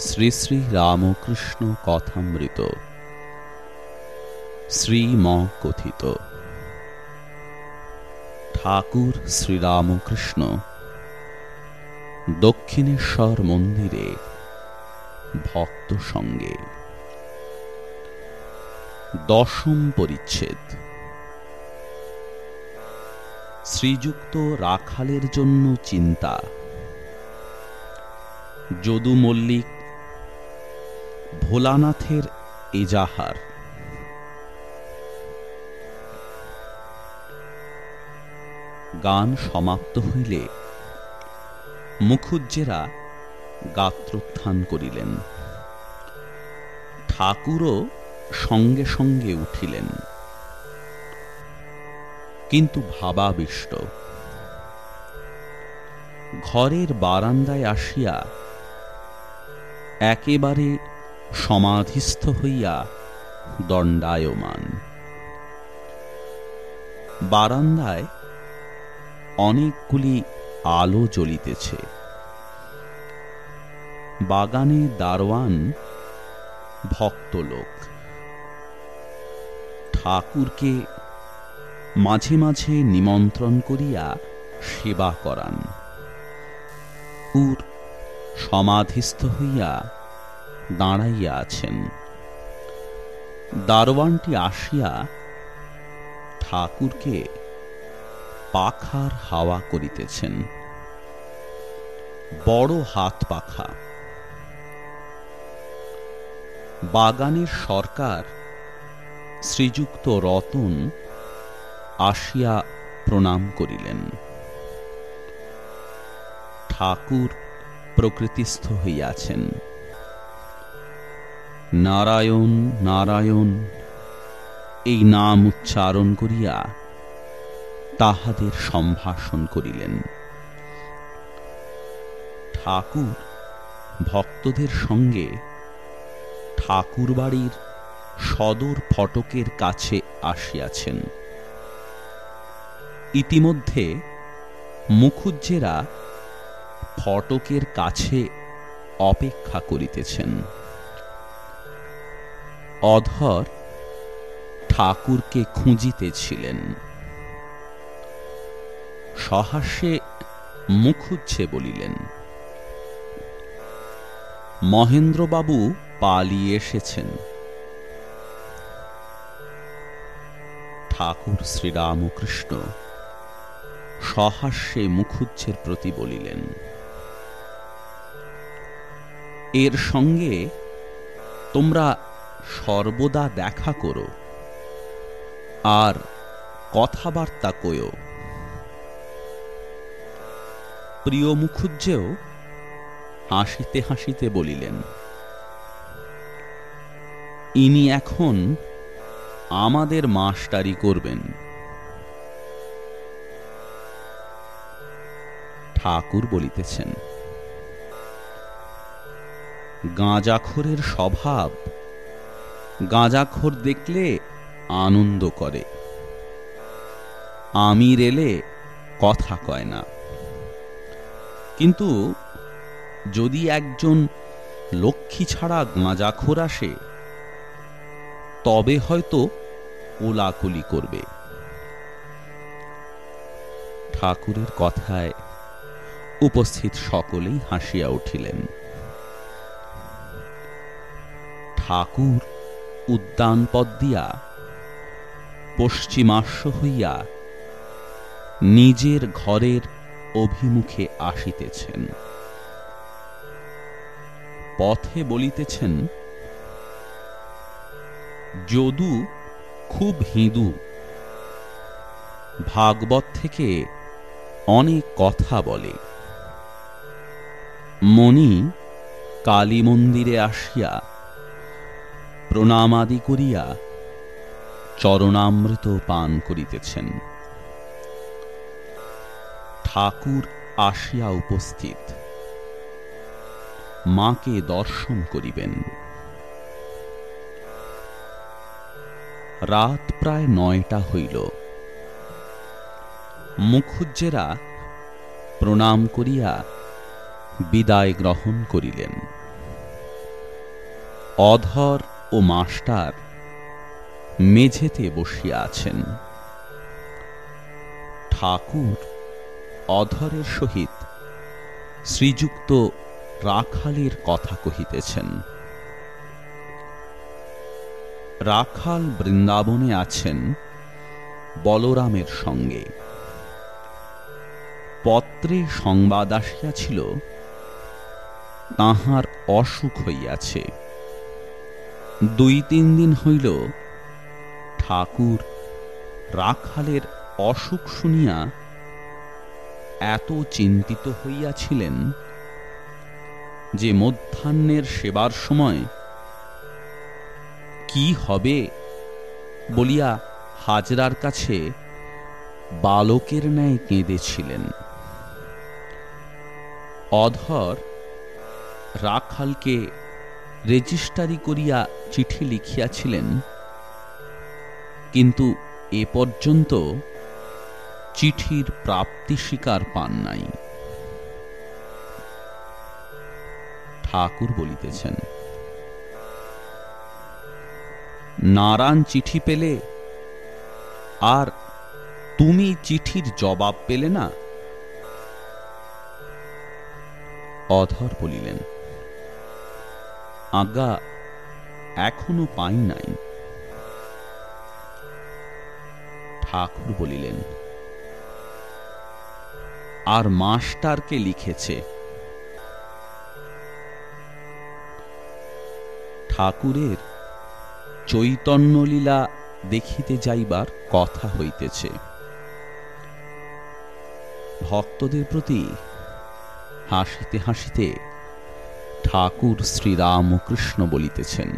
শ্রী শ্রী রামকৃষ্ণ কথামৃত। শ্রীম কথিত ঠাকুর শ্রীরামকৃষ্ণ, দক্ষিণেশ্বর মন্দিরে ভক্ত সঙ্গে। দশম পরিচ্ছেদ। শ্রীযুক্ত রাখালের জন্য চিন্তা। যদু মল্লিক ভোলানাথের এজাহার। গান সমাপ্ত হইলে মুখুজ্জেরা গাত্রোত্থান করিলেন। ঠাকুরও সঙ্গে সঙ্গে উঠিলেন। কিন্তু ভাবাবিষ্ট। ঘরের বারান্দায় আসিয়া একেবারে সমাধিস্থ হইয়া দণ্ডায়মান। বারান্দায় অনেকগুলি আলো জ্বলিতেছে। বাগানে দারোয়ান ভক্তলোক। ঠাকুরকে মাঝে মাঝে নিমন্ত্রণ করিয়া সেবা করান। পুর সমাধিস্থ হইয়া দাঁড়াইয়া আছেন। দারোয়ানটি আসিয়া ঠাকুরকে পাখার হাওয়া করিতেছেন। বড় হাত পাখা। বাগানের সরকার শ্রীযুক্ত রতন আসিয়া প্রণাম করিলেন। ঠাকুর প্রকৃতিস্থ হইয়াছেন। নারায়ণ নারায়ণ, এই নাম উচ্চারণ করিয়া তাহাদের সম্ভাষণ করিলেন। ঠাকুর ভক্তদের সঙ্গে ঠাকুর বাড়ির সদর ফটকের কাছে আসিয়াছেন। ইতিমধ্যে মুখুজ্জেরা ফটকের কাছে অপেক্ষা করিতেছেন। অধর ঠাকুরকে খুঁজিতেছিলেন। সহাস্যে মুখুজ্জে বলিলেন, মহেন্দ্রবাবু পালিয়ে এসেছেন। ঠাকুর শ্রীরামকৃষ্ণ সহাস্যে মুখুজ্জের প্রতি বলিলেন, এর সঙ্গে তোমরা সর্বদা দেখা করো। আর কথাবার্তা কয়ো। প্রিয় মুখুজ্জেও হাসিতে হাসিতে বলিলেন, ইনি এখন আমাদের মাস্টারি করবেন। ঠাকুর বলিতেছেন, গাঁজাখোরের স্বভাব গাঁজাখোর দেখলে আনন্দ করে। আমির এলে কথা কয় না। কিন্তু যদি একজন লক্ষ্মী ছাড়া গাঁজাখোর আসে, তবে হয়তো কোলাকুলি করবে। ঠাকুরের কথায় উপস্থিত সকলেই হাসিয়া উঠিলেন। ঠাকুর উদ্যান পদ দিয়া পশ্চিমাশ্ব হইয়া নিজের ঘরের অভিমুখে আসিতেছেন। পথে বলিতেছেন, যদু খুব হিঁদু ভাগবত থেকে অনেক কথা বলে। মণি কালী মন্দিরে আসিয়া প্রণামাদি করিয়া চরণামৃত পান করিতেছেন। ঠাকুর আসিয়া উপস্থিত। মাকে দর্শন করিবেন। রাত প্রায় নয়টা হইল। মুখুজ্জেরা প্রণাম করিয়া বিদায় গ্রহণ করিলেন। অধর ও মাস্টার মেঝেতে বসিয়া আছেন। ঠাকুর অধরের সহিত শ্রীযুক্ত রাখালের কথা কহিতেছেন। রাখাল বৃন্দাবনে আছেন বলরামের সঙ্গে। পত্রে সংবাদ আসিয়াছিল, তাহার অসুখ হইয়াছে। দুই তিন দিন হইল ঠাকুর রাখালের অসুখ শুনিয়া এত চিন্তিত হইয়াছিলেন যে মধ্যাহ্নের সেবার সময় কি হবে বলিয়া হাজরার কাছে বালকের ন্যায় কেঁদেছিলেন। অধর রাখালকে রেজিস্টারি করিয়া চিঠি লিখিয়াছিলেন। কিন্তু এ পর্যন্ত চিঠির প্রাপ্তি স্বীকার পান নাই। ঠাকুর বলিতেছেন, নারায়ণ চিঠি পেলে আর তুমি চিঠির জবাব পেলে না? অধর বলিলেন আজ্ঞা এখনও পাই নাই। ঠাকুর বলিলেন, আর মাস্টারকে লিখেছে। ঠাকুরের চৈতন্যলীলা দেখিতে যাইবার কথা হইতেছে। ভক্তদের প্রতি হাসিতে হাসিতে ঠাকুর শ্রীরামকৃষ্ণ বলিতেছেন।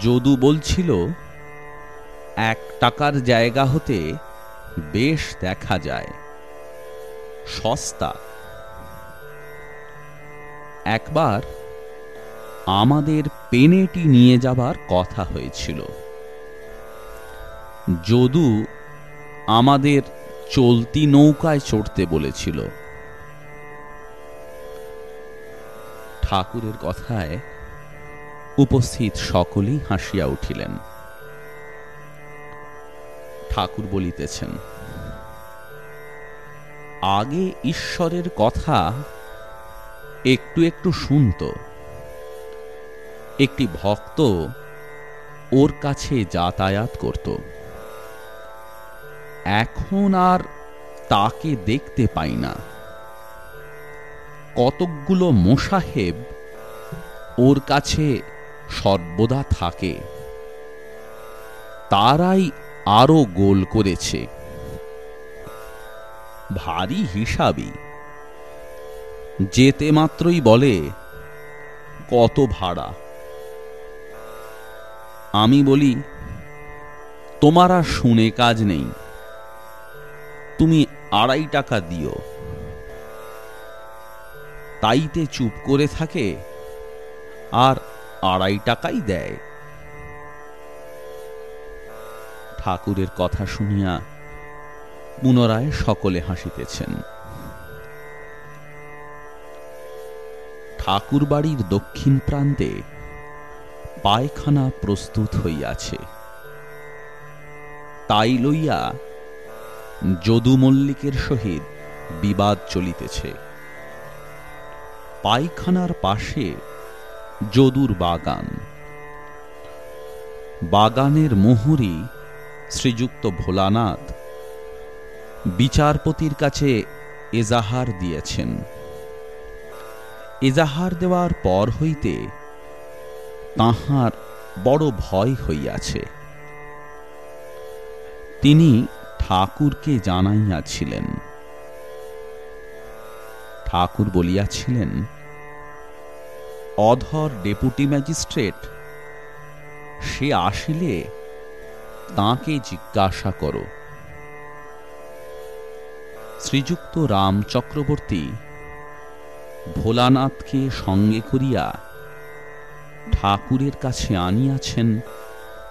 যদু বলছিল, এক টাকার জায়গা হতে বেশ দেখা যায়, সস্তা। একবার আমাদের পেনেটি নিয়ে যাবার কথা হয়েছিল। যদু আমাদের চলতি নৌকায় চড়তে বলেছিল। ঠাকুরের কথায় উপস্থিত সকলেই হাসিয়া উঠিলেন। ঠাকুর বলিতেছেন, আগে ঈশ্বরের কথা একটু একটু শুনত। একটি ভক্ত ওর কাছে যাতায়াত করত। এখন আর তাকে দেখতে পাই না। কতকগুলো মোসাহেব ওর কাছে সর্বদা থাকে। তারাই আরও গোল করেছে। ভারী হিসাবই। যেতে মাত্রই বলে, কত ভাড়া? আমি বলি, তোমার আর শুনে কাজ নেই। তুমি আড়াই টাকা দিও। তাইতে চুপ করে থাকে আর আড়াই টাকাই দেয়। ঠাকুরের কথা শুনিয়া পুনরায় সকলে হাসিতেছেন। ঠাকুর বাড়ির দক্ষিণ প্রান্তে পায়খানা প্রস্তুত হইয়াছে। তাই লইয়া যদু মল্লিকের সহিত বিবাদ চলিতেছে। পায়খানার পাশে যদুর বাগান। বাগানের মোহরি শ্রীযুক্ত ভোলানাথ বিচারপতির কাছে এজাহার দিয়েছেন। এজাহার দেওয়ার পর হইতে তাহার বড় ভয় হইয়াছে। তিনি ঠাকুরকে জানাইয়াছিলেন ঠাকুর বলিয়াছিলেন, অধর ডেপুটি ম্যাজিস্ট্রেট, সে আসিলে তাকে জিজ্ঞাসা করো। শ্রীযুক্ত রাম চক্রবর্তী ভোলানাথকে সঙ্গে করিয়া ঠাকুরের কাছে আনিয়াছেন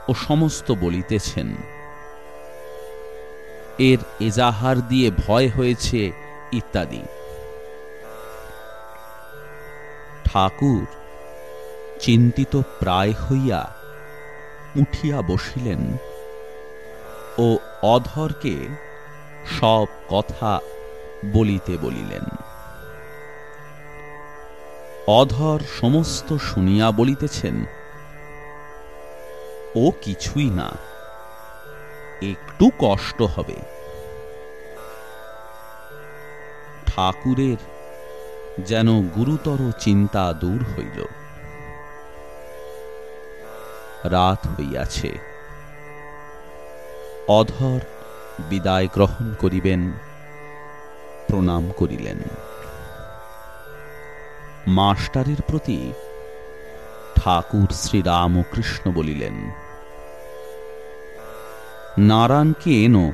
ও সমস্ত বলিতেছেন। এর এজাহার দিয়ে ভয় হয়েছে ইত্যাদি। ঠাকুর, চিন্তিত প্রায় হইয়া উঠিয়া বসিলেন ও অধরকে সব কথা বলিতে বলিলেন। অধর সমস্ত শুনিয়া বলিতেছেন, ও কিছুই না, একটু কষ্ট হবে। ঠাকুরের যেন গুরুতর চিন্তা দূর হইল। রাত হইয়াছে। অধর বিদায় গ্রহণ করিবেন, প্রণাম করিলেন। মাস্টারের প্রতি ঠাকুর শ্রীরামকৃষ্ণ বলিলেন, নারায়ণকে এনো